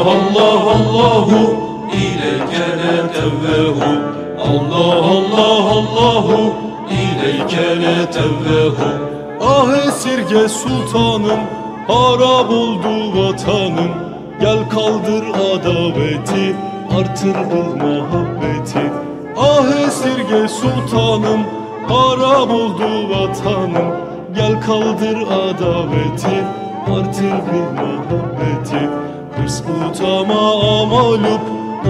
Allah Allah Allahu İleykene tevvehu Allah Allah Allahu İleykene tevvehu Ah esirge sultanım Harap oldu vatanım. Gel kaldır adaveti Artır bu muhabbeti. Ah esirge sultanım Harap oldu vatanım. Gel kaldır adaveti Artır bu muhabbeti Hırs utama mağlup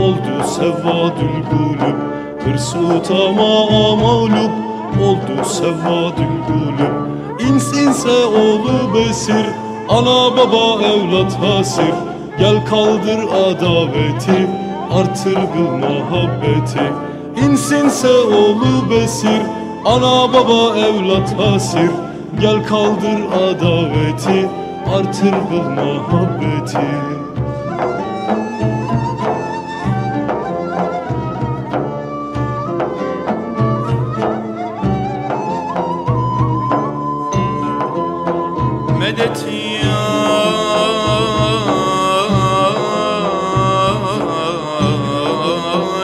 Oldu sevvadül kulüp Hırs utama mağlup Oldu sevvadül kulüp İns inse oğlu besir Ana baba evlat hasir. Gel kaldır adaveti Artır bu muhabbeti. İnsinse oğlu besir Ana baba evlat hasir. Gel kaldır adaveti Artır bu muhabbeti Medet ya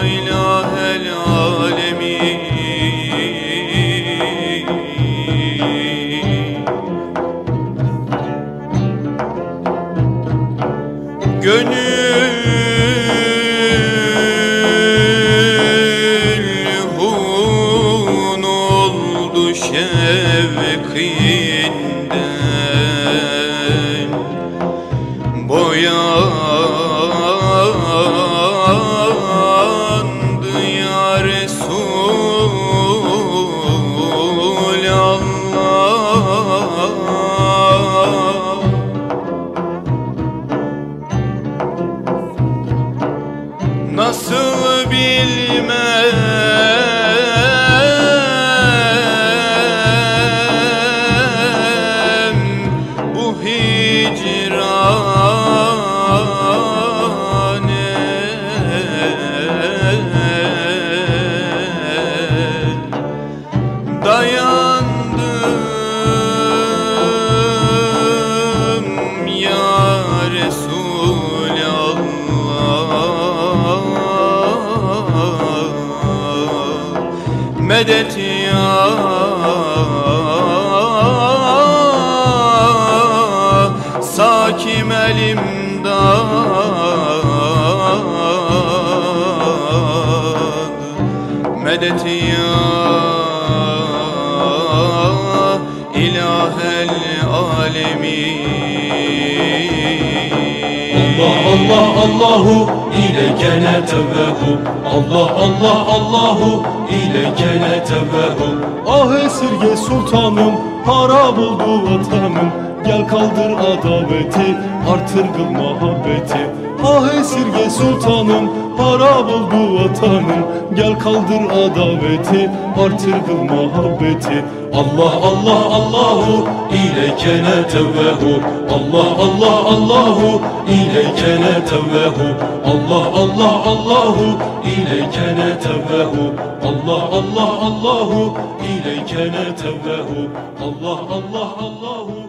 ilahel alemin Gönül Nasıl Medet ya. Sakim elimdad Medet ya. İlahel alemin Allah Allah Allahu İleykene tevvehu Allah Allah Allahu İleykene tevvehu Ah esirge sultanım Harap oldu vatanım Gel kaldır adaveti Artır kıl muhabbeti. Ah esirge sultanım Harap oldu vatanım Gel kaldır adaveti Artır kıl muhabbeti. Allah Allah Allahu İleykene tevvehu Allah Allah Allahu İleykene tevvehu Allah Allah Allahu İleykene tevvehu Allah Allah Allahu İleykene tevvehu Allah Allah Allahu